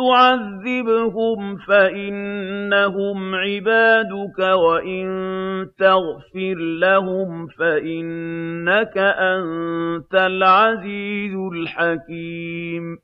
تُعَذِّبْهُمْ فَإِنَّهُمْ عِبَادُكَ وَإِن تَغْفِرْ لَهُمْ فَإِنَّكَ أَنتَ الْعَزِيزُ الْحَكِيمُ